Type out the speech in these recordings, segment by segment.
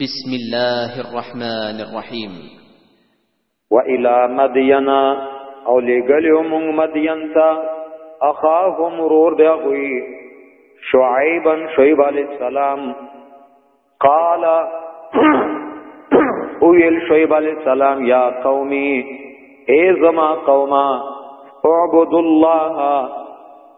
بسم الله الرحمن الرحيم وإلى مدينة او لقلهم مدينة اخاهم رور دعوي شعيبا شعيب عليه السلام قال اویل شعیب عليه السلام يا قومي إذما زما قوما اعبد الله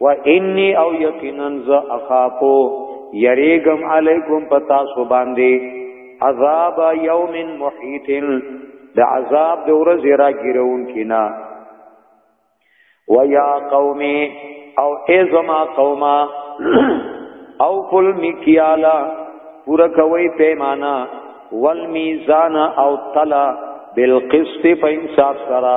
و انی او یقینا ز اخافو یریګم علیکم پتا سو باندې عذاب یوم محیط د عذاب د ورځ را ګیرون کینا و یا قومی او ای زما قوما او فل مکیالا پورا کوي پیمانه والمیزان او تلا بالقسط په انصاف سره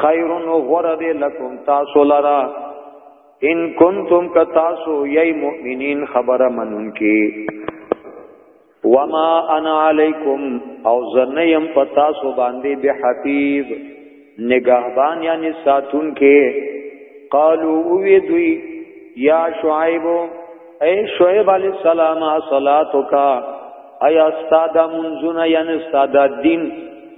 خیر و غره دی لکم تاسو لرا ان کنتم ک تاسو یی مؤمنین خبره منون کی وما انا علیکم او زنیم پتا سو باندې به حفیظ نگہبان یعنی ساتون کې قالو وی دوی یا شعیب اے شعیب علی السلام صلاتک ایا استاد منزنا یعنی استاد دین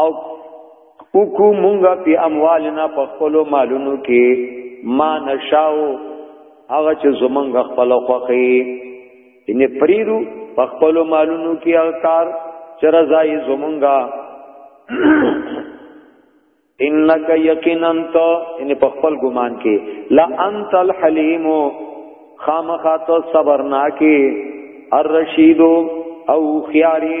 او وکو مونږه په اموالنا په خپل مالونو کې ما نشاو هغه چې زمونږ خپل خوخي ان پریرو په خپل مالونو کې اکار چې رضای زمونږه انک یقینا انت ان په خپل ګمان کې لا انت الحلیم خامخا تو صبرنا کې الرشید او خیاری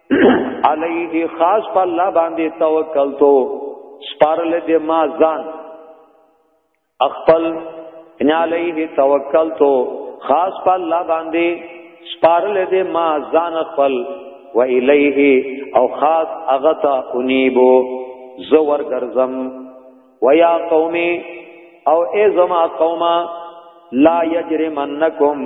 علیه خاص په الله باندې توکل تو سپارل دې ما ځان خپل ان علیه توکل تو خاص په الله باندې سپارل دې ما ځان خپل و الیه او خاص اغتا انیبو زور ګرزم و یا قومي او ای زما قومه لا یجرمنکم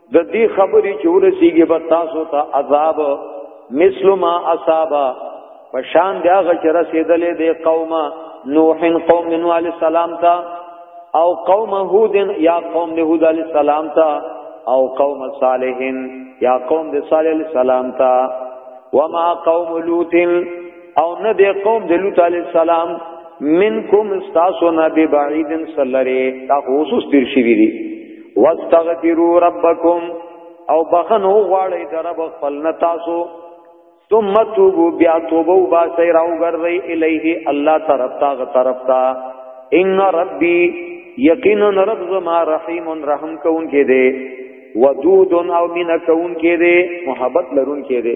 د دې خبرې چې ورسیږي به تاسو ته عذاب مثل ما اصاب فشان دی هغه چې رسیدلې دی قومه نوح قوم نوح علی السلام ته او قوم هود یا قوم هود علی السلام ته او قوم صالح یا قوم د صالح علی السلام ته وما قوم لوط او نه دی قوم د لوط علی السلام منکم استاسو نبی بعیدن سلری تا خصوص تیر شي دي واستغفروا ربکم او بخنو غواړی در رب خپل نه تاسو ثم توبو بیا توبه او با سیر او ګرځي الیه الله طرف تا غ طرف تا ان ربی یقینا رب زما رحیم رحم کون کې دے ودود او مین کون کې دے محبت لرون کې دے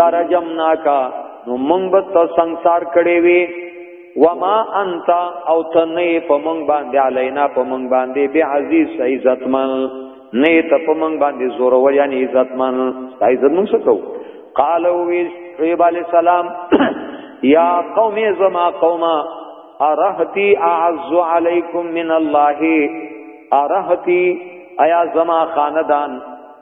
لرجمنا کا نو مونږ به تو سنگسار کړي وي وما انت او ته نه په مونږ باندې علینا په مونږ باندې به عزیز عزتمن نه ته په مونږ باندې زور ور یعنی عزتمن عزت مونږ څه کو قالو وی شعیب علی السلام یا قوم زما قوما ارهتی اعز علیکم من الله ارهتی ایا زما خاندان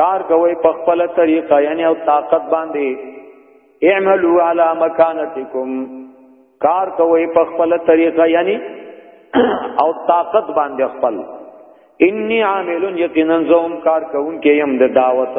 کار کوي په خپل طریقه یعنی او طاقت باندې اعملوا علی مکانتکم کار کوي په خپل طریقه یعنی او طاقت باندې خپل انی عاملون یقینا زوم کار کوونکې يم د دعوت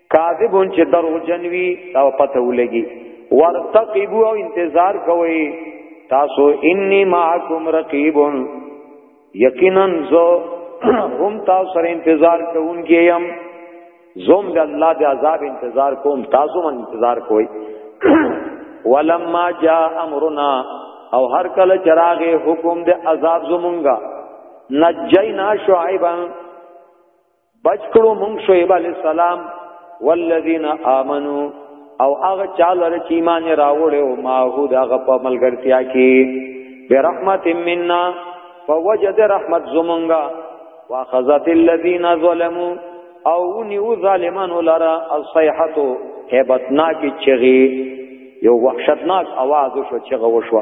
کاذبون چې درو جنوي دا پته ولګي ورتقبو او انتظار کوي تاسو انی معکم رقیبون یقینا زو هم تاسو سره انتظار کوونکی يم زوم د الله د عذاب انتظار کوم تاسو من انتظار کوئ ولما جاء امرنا او هر کله چراغ حکم د عذاب زمونږه نجینا شعیبا بچ کړو مونږ شعیب علی السلام والذین آمنو او هغه چاله چې ایمان راوړو ما هو دغه په ملګرتیا کې برحمت منا فوجد رحمت زمونږه واخذت الذين ظلموا او نیو ظالمان لرا الصيحه هبتناک چغي یو وحشتناک आवाज شو چغه وشو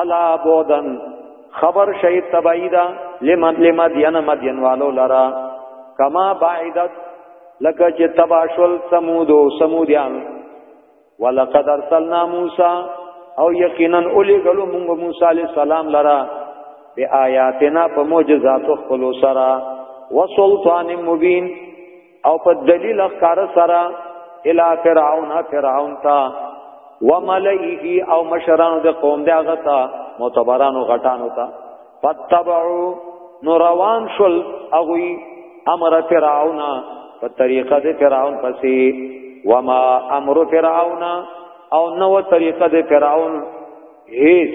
الا بودن خبر شهید تبعیدا لمن لمدین مدین والو لرا کما بعیدت لکه چې تباشل سمود او سمودیان ولقد ارسلنا موسی او یقینا اولی غلو مونږ موسی علی السلام لرا بی آیاتنا په معجزاتو خپل سره وسلطان مبین او په دلیل اخکار سره الى فرعون فرعون تا وملئه او مشرانو د قوم د هغه تا معتبرانو غټانو تا فتبعوا نو روان شل اغوی امر فرعون په طریقه د فرعون پسې وما امر فرعون او نو طریقه د فرعون هیڅ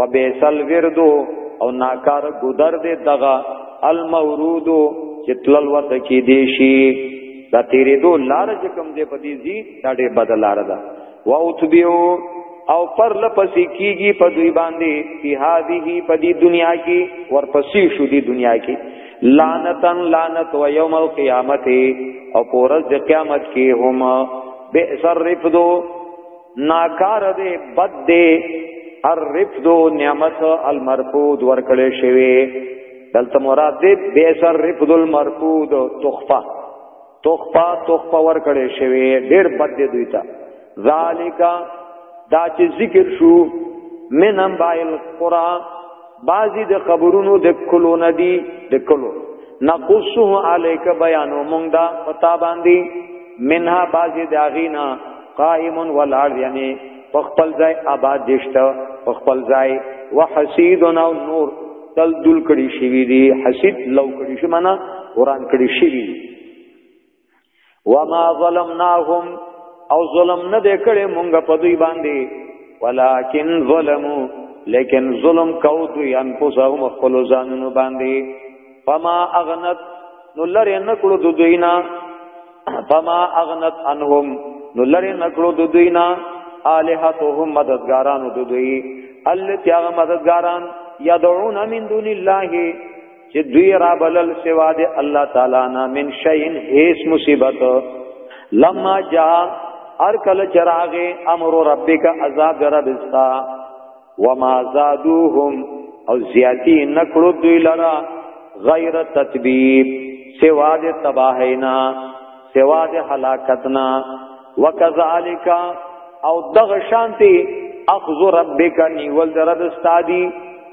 وبئسل ورد او ناکار ګذر دې دغه المورود چې تلل ورته کې دی شي دا تیرې دو لار چې کوم دې پدې زی دا ډېر بدل لار ده واوتبیو او پر لپسې کیږي په دوی باندې په هذه په دې دنیا کې ورپسې شو دې دنیا کې لعنتن لعنت و یوم القیامت او پورز د قیامت کې هم به سر رفدو ناکار دی بد دی الرفد نعمت المرفود ورکړې شوی دلته مراد دی بیسر رفد المرفود تخفه تخفه تخفه ورکړې شوی ډېر بد دی دوی ته ذالک دا چې ذکر شو من انبائل قرآن بعضی د قبرونو د کلو ندی د کلو نقصه علیک بیانو مونږ دا پتا باندې منها بعضی د اغینا قائم ولار یعنی په خپل ځای آباد دشته په خپل ځای وحسید او نور تل دل کړي شي دي حسید لو کړي شي معنا قران کړي شي وما ظلمناهم او ظلم نه دې کړې مونږ په دوی باندې ولکن ظلمو لیکن ظلم کو دوی انفسهم خپل ځانونو باندې فما اغنت نو لره نکړو د دوی نه فما اغنت انهم نو لره نکړو د دوی نه الہتهم مددګارانو د دوی التي هغه مددګاران يدعون من دون الله چې دوی را بلل سوا دی الله تعالی نه من شین هیڅ مصیبت لما جاء ار کل چراغ امر ربک عذاب ربستا وما زادوهم او زیاتی نکړو دوی لرا غیر تطبیب سوا دی تباہینا سوا دی حلاکتنا وکذالک او دغ شانتی اخذ ربک نیول درد استادی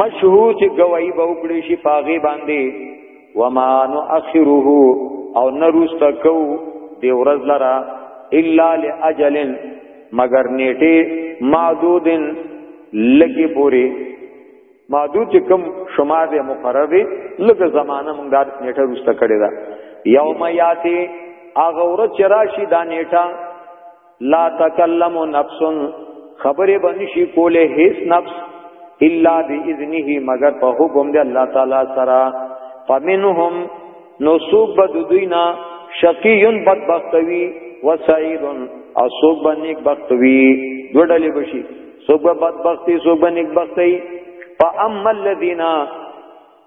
مشهود گواہی به وکړي شي پاغي باندې وما نؤخره او نرست کو دی ورځ لرا الا لاجل مگر نیټه معدودن لګي پوری معدود چې کوم شمار دی مقرر دی لګ زمانہ موږ دا نیټه رسته کړی دا یوم یاتی اغه ور چرشی دا نیټه لا تکلم نفس خبره بنشي کوله هیڅ نفس الا باذنه مگر په حکم دی الله تعالی سره فمنهم نو سوق بد دوینا شقیون بدبختوی و سعیدون او سوق به نیک بختوی دو ډلې بشي سوق به بدبختی سوق به نیک بختی فاما الذین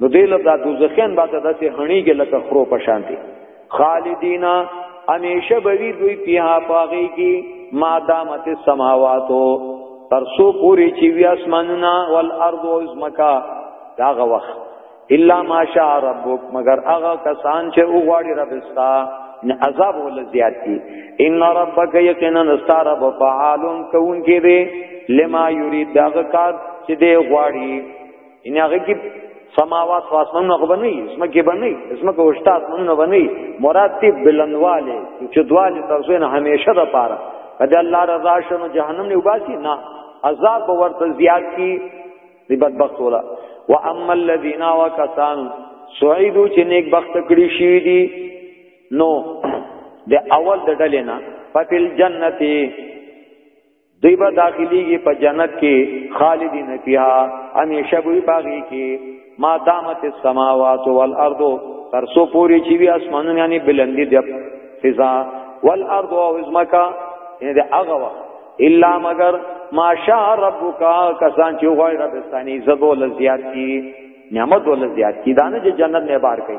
نو دې له دا دوزخیان بعد داسې هنیږي لکه خرو په شان دي خالدینا همیشه بوی دوی پیها پاغی کی ما دامت السماواتو تر سو پوری چې وی اسمانونه والارض او زمکا داغه وخت الا ماشاء ربک مگر هغه کسان چې او غواړي رب استا نه عذاب ول زیات دي ان ربک یقینا استار رب فعالون کون کې دي لما یرید داغه کار چې دی غواړي ان هغه کې سماوات او اسمانونه خو بنئ اسمه کې بنئ اسمه کې وشتا اسمانونه بنئ مراد تی بلندواله چې دواله تر څو نه همیشه د پاره کله الله رضا شنو جهنم نه وباسي نه عذاب ورته زیات کی دی بدبخت ولا واما الذين وكسان سعيدو چې نیک بخت کړي شي دي نو د اول د ډلې نه ففل جنتی دوی به داخليږي په جنت کې خالدین فیها همیشه به باغی کې ما دامت السماوات والارض تر سو پوری چې وی اسمانونه یعنی بلندی د فضا والارض او ازمکا یعنی د هغه وخت الا مگر ما شاء ربک کسان چې غوړ ربستانی زبول زیات کی نعمت ول زیات کی دانه چې جنت نه بار کړي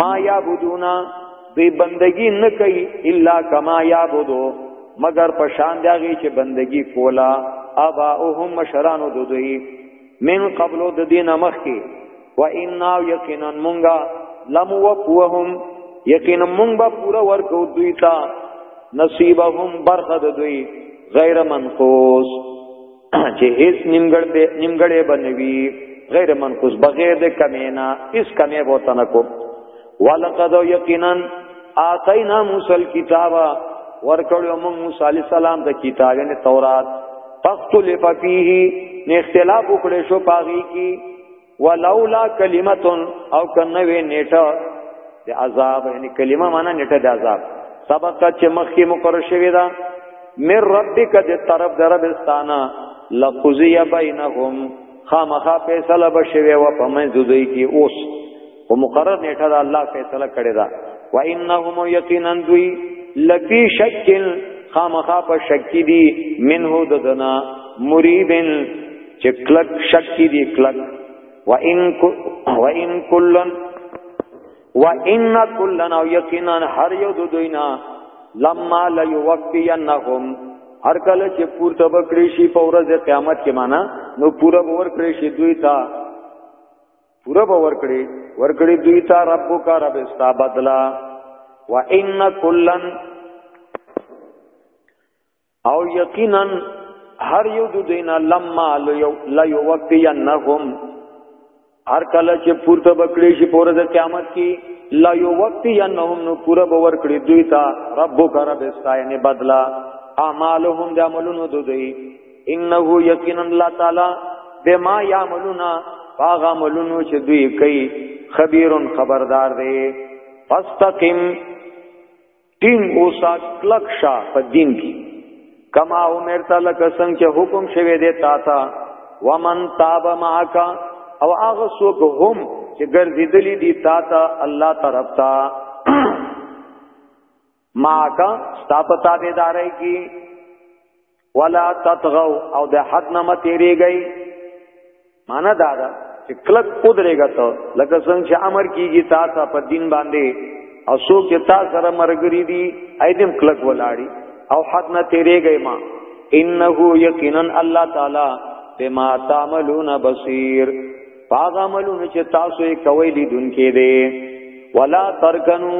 ما یعبدونا دی بندگی نه کوي الا کما یعبدو مگر په شان دیږي چې بندگی کولا اباهم مشرانو دوی من قبل د دینه مخ کې و انا یقینا مونږه لم وقوهم یقینا مونږ به پورا ورکو دوی ته نصیبهم برخه دوی غیر منقوص چې هیڅ نیمګړ به نیمګړې بنوي غیر منقوص بغیر د کمینا اس کمی بوته نکو ولقد یقینا آتینا موسی الكتاب ورکړو موږ موسی علی السلام د کتاب یعنی تورات فاختلف فيه نه اختلاف وکړې شو پاغي کی ولولا کلمتون او کنه وی نیټه د عذاب یعنی کلمه معنا نیټه د عذاب سبق چې مخکې مقرر شوی دا مر ربک د طرف در ربستانه لقضی بینهم خامخا فیصله بشوی و پمن دوی کی اوس او مقرر نیټه دا الله فیصله کړی دا و انهم یقینا دوی لفی شکل خامخا په شک دی منه ددنا مریبن چې کلک شک دی کلک و ان و ان کلن و ان کلن او یقینا هر یو د دوینا لما لیوفینهم هر کله چې پورته بکړی شي په ورځ قیامت کې معنا نو پورا باور کړی شي دوی ته پورا به ورکړي ورکړي دوی ته ربک رب استا بدلا وان کلن او یقینا هر یو د دین لما لا یوفینهم هر کله چې پورته بکړي شي پورې د قیامت کې لا یوفینهم نو پورا به ورکړي دوی ته ربک رب استا یعنی بدلا اعمالهم د عملونو دوی انه یقینا الله تعالی بما یعملون باغ عملونو چې دوی کوي خبيرون خبردار دی فاستقم تین اوسا کلک شا په دین کې کما عمر تعالی کسن چې حکم شوه دی تا تا ومن تاب معک او هغه څوک هم چې ګرځیدلی دی تا تا الله طرف تا ما کا ستا په تابعداري کی ولا تطغوا او د حد نه متیری گئی معنا دا ده چې کلک پودريګا ته لکه څنګه چې امر کیږي تا ته په دین باندې او سو کې تا سره مرګري دي اېدم کلک ولاړی او حد نه تیری گئی ما انه یقینا الله تعالی بما تعملون بصیر پاغ عملونه چې تاسو یې کوي لیدونکې دي ولا ترکنو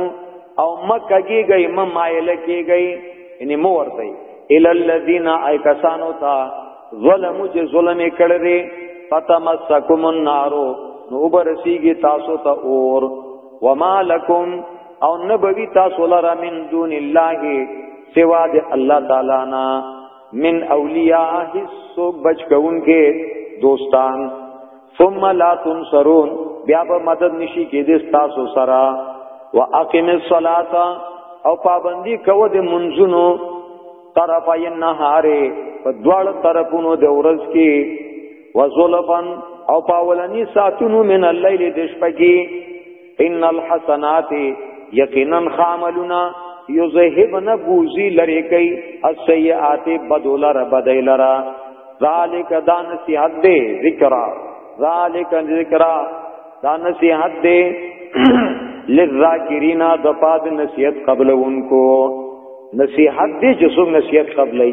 او مکه کېږي م مایل کېږي یعنی مو ورته ال الذین ای کسانو تا ظلم چې ظلم کړی دی فتمسکم النار نو برسیږي تاسو ته اور وما لکم او نبوی تاسو لرا من دون الله سوا د الله تعالی نه من اولیاء سو بچ کون کې دوستان ثم لا تنصرون بیا به مدد نشي کې دې تاسو سره واقم الصلاه او پابندي کوو د منځونو طرفای النهار په دواړو طرفونو د ورځ کې وزلفن او پاولنی ساتونو من الليل د شپه کې ان الحسنات یقینا خاملنا یذهبن بوزی لری کئ السیئات بدولر بدیلرا ذالک دان نصیحت دے ذکر ذالک ذکر دان نصیحت دے للذاکرین د پاد نصیحت قبل انکو نصیحت دے جسم نصیحت قبلای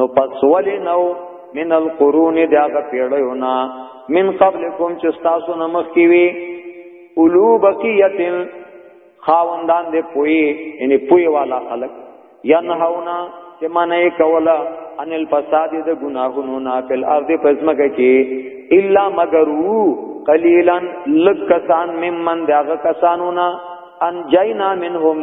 نو پس ولی نو من القرون دا غ پیړیونا من قبلکم چې تاسو نه مخ کی وی اولو بقیتن خاوندان دې پوی یعنی پوی والا خلق ینهونا چې منه کولا ان الفساد د گناهونو نه په ارض پزمکه کې الا مگر قلیلا لکسان ممن داغه کسانو نه انجینا منهم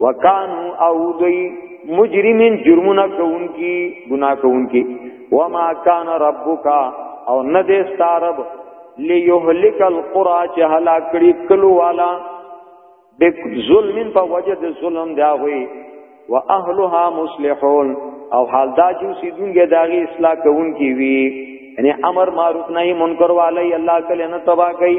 وکانو او دوی مجرمین جرمونه کوونکی ګناه کوونکی وما کان ربک او نه دې ستارب ليهلك القرى چې هلاک کړي کلو والا د ظلم په وجه د ظلم دا وي واهلها مصلحون او حال دا چې سیدونګه داغي اصلاح کوونکی وي یعنی امر معروف نهي منکر والی الله کله نه تبا کوي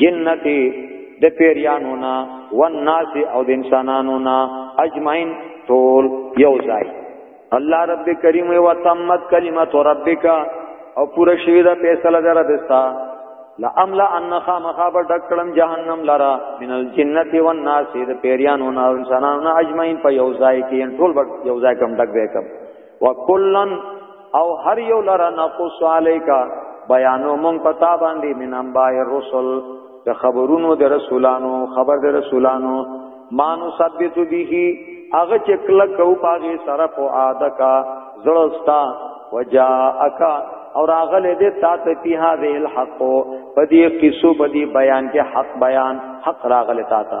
جنتی د پیریانو نا والناس او د انسانانو نا اجمعین ټول یو ځای الله رب کریم و تمت کلمت ربک او پوره شوی دا فیصله در دستا لا املا ان خامخاب دکلم جهنم لرا من الجنت والناس د پیریانو نا انسانانو نا اجمعین په یو ځای کې ټول یو ځای کم دک وکم وکلن او هر یو لره نقص علیکا بیانو مونږ پتا باندې من انبای رسول د خبرونو د رسولانو خبر د رسولانو مانو ثبت به هغه چې کله کو پاغه سره په عادکا زړستا وجاءک اور اغله دې تا ته په هذه الحق په دې قصو په دې بیان کې حق بیان حق راغله تا ته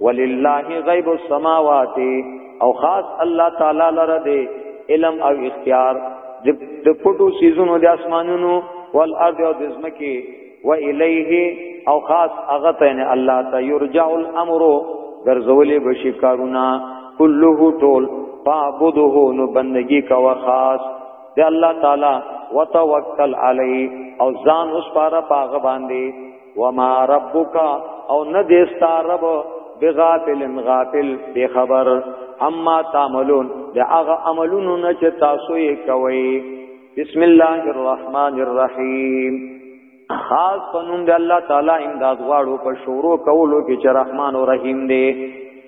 ولله غیب السماوات او خاص الله تعالی لره دی علم او اختیار د پټو سيزونو د اسمانونو والارض او د زمکي و الیه او خاص هغه ته نه الله ته یرجع الامر ګرځولې بشي کارونه كله ټول فعبده نو بندگی کا خاص د الله تعالی وتوکل علی او ځان اوس پاره پاغه باندې وما ربک او نه دیستا رب بغافل غافل بے خبر اما تعملون دا اغا عملون نچ تاسوی کوئی بسم اللہ الرحمن الرحیم خاص پنوم دی اللہ تعالی امداد غواړو په شورو کولو کې چې رحمان او رحیم دی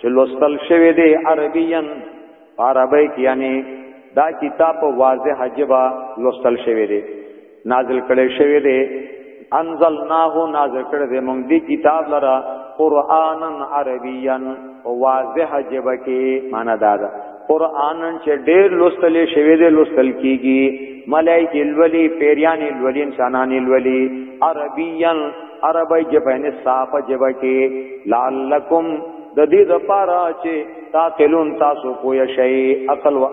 چې لوستل شوی دی عربیا عربی کې یعنی دا کتاب واضح حجبا لوستل شوی دی نازل کړي شوی دی انزلناه نازل کړي دی مونږ دی کتاب لرا قرانا عربیا واضح حجبا کې معنا دا ده قران چې ډېر لوستل شوی دی لوستل کیږي ملائکه الولی پیریان الولی انسانان الولی عربیان عربی جبهن صاف جبه کې لعلکم د دې د پاره چې تاقلون تاسو پوه شئ عقل و...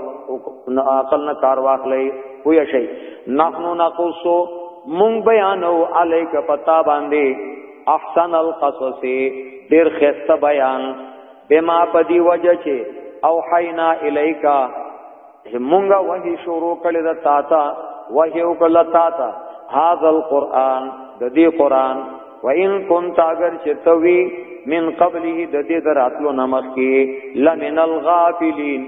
عقل نه کار واخلئ پوه شئ نحنو نقصو مون بیانو علیک پتا باندې احسن القصص ډیر خسته بیان بما پدی وجه چې او حینا الیکا مونږه وحی شروع کړی د تا تا وحی وکړه تا تا هاذ القرآن د دې قرآن و ان كنت اگر چتوي من قبله د دې دراتلو نمخ کې لمن الغافلین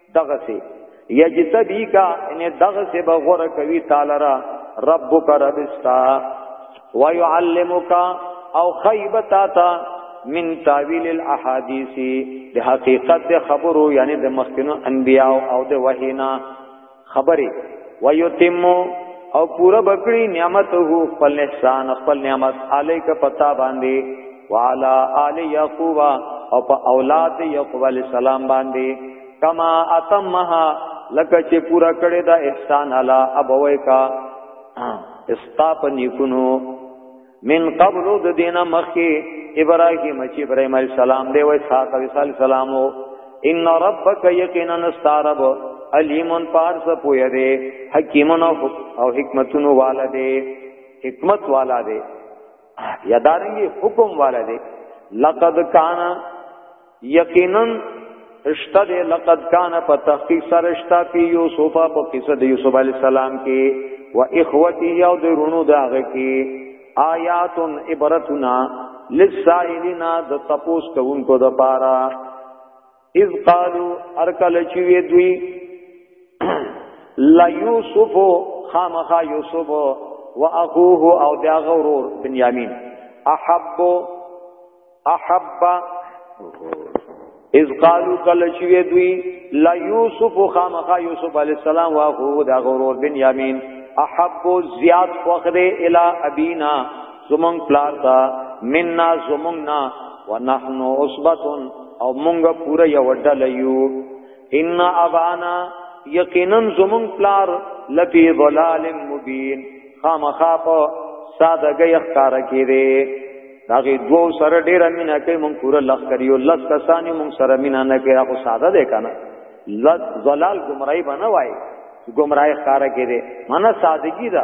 دغه سي یجتبی کا ان دغه سي به غره کوي تعالی را ربک ربستا ويعلمک او خیبتا تا من تاویل الاحادیث د حقیقت د خبرو یعنی د مخکنو انبیاء او د وحینا خبره ويتم او پورا بکړي نعمت هو خپل احسان خپل نعمت الیک پتا باندې وعلى آل يعقوب او په اولاد يعقوب عليه السلام باندې کما اتمها لکه چې پورا کړی دا احسان علا ابوي کا استاپ نیکونو من قبل د دینه مخی ابراهیم چې ابراهیم علی السلام دی وای صاحب علی السلام ان ربک یقینا استرب علیمون پارس پوی دی حکیمون او حکمتونو والده حکمت والا دی یا دارنګي حکم والا دی لقد کان یقینا اشتا دی لقد کان په تحقیق سره اشتا پی یوسف په قصه د یوسف علی السلام کې و اخوته او د رونو داغه کې آیات عبرتنا للسائلین د تپوس کوونکو د پاره اذ قالو ارکل چی وی دوی لا یوسف خامخا یوسف و اخوه او دا غرور بنیامین احب احب اذ قالو کل چی وی دوی لا یوسف خامخا یوسف علی السلام و اخوه دا غرور بنیامین احب زیاد فخر الی ابینا زمون پلار تا مننا زموننا ونحن عصبه او مونږه پوره یو ډله یو ان ابانا یقینا زمون پلار لفی ضلال مبین خامخا په سادهګي اختار کړي داغه دو سره ډیر امینه کوي مونږ پوره لخ کړیو لس کسانی مونږ سره امینه نه کوي هغه ساده ده کنه لز ضلال گمراهی بنوای گمراهی اختار کړي معنی سادگی ده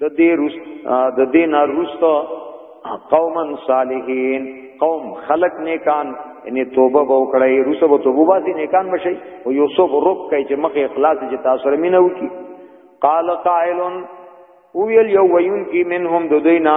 د دې روس د دې نه روستو قوما صالحین قوم خلق نیکان ان توبه به وکړی روسه به توبه باسي نیکان بشي او یوسف رک کوي چې مخ اخلاص چې تاسو سره مينو کی قال قائل او یل یو وین کی منهم ددینا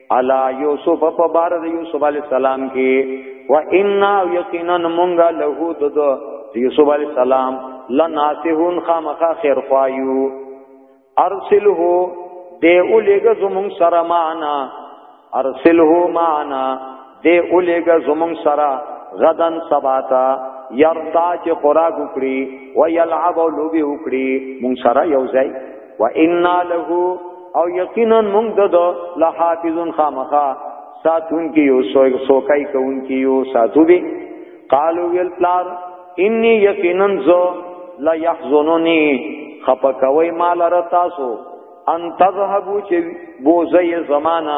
علی یوسف په بار د یوسف علی السلام کې و ان یقینا مونږه له د یوسف علی السلام لناسهون خامخ خیر خوایو ارسله دی اولیګه زمون سره معنا ارسله معنا دی اولیګه زمون سره غدن سباتا یرتا چې خوراک وکړي و یلعب او لوبي وکړي مون سره یو ځای و انا له او یقینا مونږ د لحافظون خامخا ساتون کې یو سوګ سوکای کون کې یو ساتو به قالو ویل پلار انی یقینا زو لا یحزنونی خپکوي مال را تاسو ان تذهبو چې بوزي زمانہ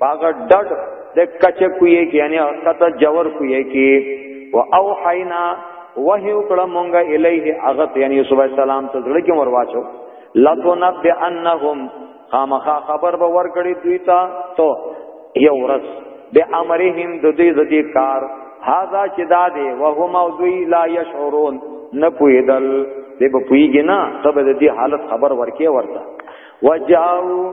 باغ ډډ د کچ کوی کې یعنی خطه جوور کوی کې او او حینا وحی وکړه مونږه الیه اغت یعنی یوسف علی السلام ته ځړ کې ورواچو لتو نب انهم خامخا خبر به ورکړي دوی ته تو یو ورځ به امرهم د دې د دې کار هاذا چې دا دی وهم او دوی لا یشعرون نه پویدل دې په پویګنا ته به دې حالت خبر ورکې ورته وجاو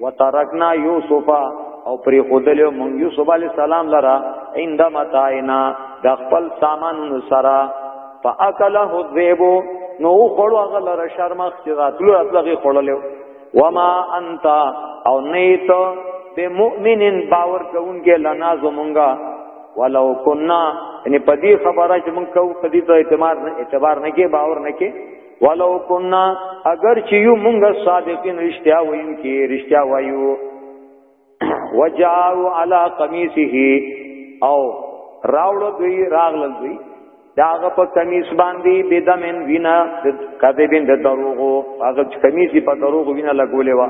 وترکنا یوسف او پری خودل مون یوسف علی السلام لرا عند متاینا د خپل سامان سرا فاکله الذئب نو خړو هغه لره شرمخ چې راتلو راتلغه خړلو وما انت او نیت به مؤمنین باور کوونکې لنا زمونږه ولو کنا یعنی پدی خبره چې مونږ کو پدی ته اعتبار نه اعتبار نه کې باور نه کې ولو كنا اگر چې یو مونږه صادقین رښتیا وایو کی رښتیا وایو وجاو علی قمیصه او راوړو دوی راغلل دوی داغه په کمیس باندې بدمن وینا کذبین د دروغو هغه کمیس په دروغو وینا لګولې وا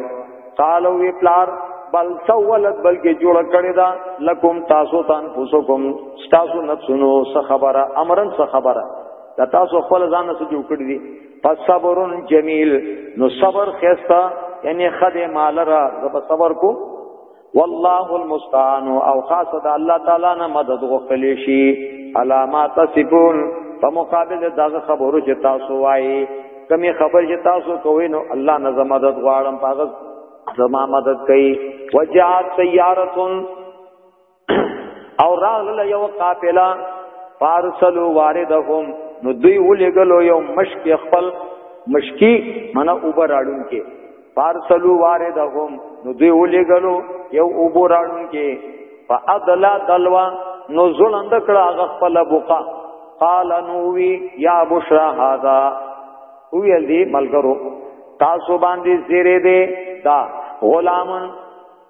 قالو وی پلار بل سولت بلکې جوړ کړی دا لکم تاسو تان پوسو کوم تاسو نفسونو څه خبره امرن څه خبره دا تاسو خپل ځان نه سجو کړی دي پس صبرون جمیل نو صبر خستا یعنی خد مالرا زب صبر کو والله المستعان او خاص د الله تعالی نه مدد غوښتلی شي علامات صفون په مقابل دغه خبرو چې تاسو وایي کمی خبر چې تاسو کوی نو الله نه مدد غواړم پاغه زما مدد کوي وجات سیارتون او راغله یو قافله فارسلو واردهم نو دوی ولګلو یو مشک خپل مشکی منه اوبر اړون کې فارسلو واردهم نو دوی ولګلو یو اوبر اړون کې فاضلا دلوا نو زلند کړه هغه خپل بوقا قال نووی یا بشرا هذا وی دې ملګرو تاسو باندې زیره دې دا غلامن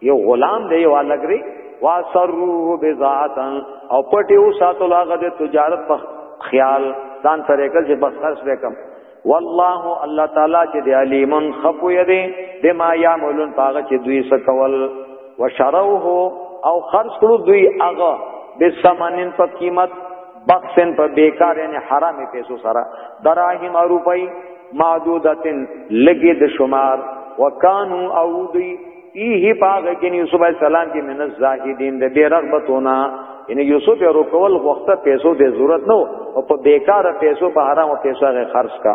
یو غلام دی یو الګری واسروه بذاتا او پټي او ساتل هغه د تجارت په خیال ځان سره کل چې بس خرڅ وکم والله الله تعالی چې دی علیمن خپو یدي بما یعملون پاغه چې دوی سکول وشروه او خرج کړو دوی هغه بسمنن په قیمت بخسن په بیکار یعنی حرامي پیسو سره دراهم او روپۍ معدودتن لګي د شمار وکانو او دوی فيه باغ کې یوسف علی السلام کې من الزاهدین د بے رغبتونه یعنی یوسف یې روکول وخت پیسو د ضرورت نو او په بیکاره پیسو په حرامو پیسو غي خرج کا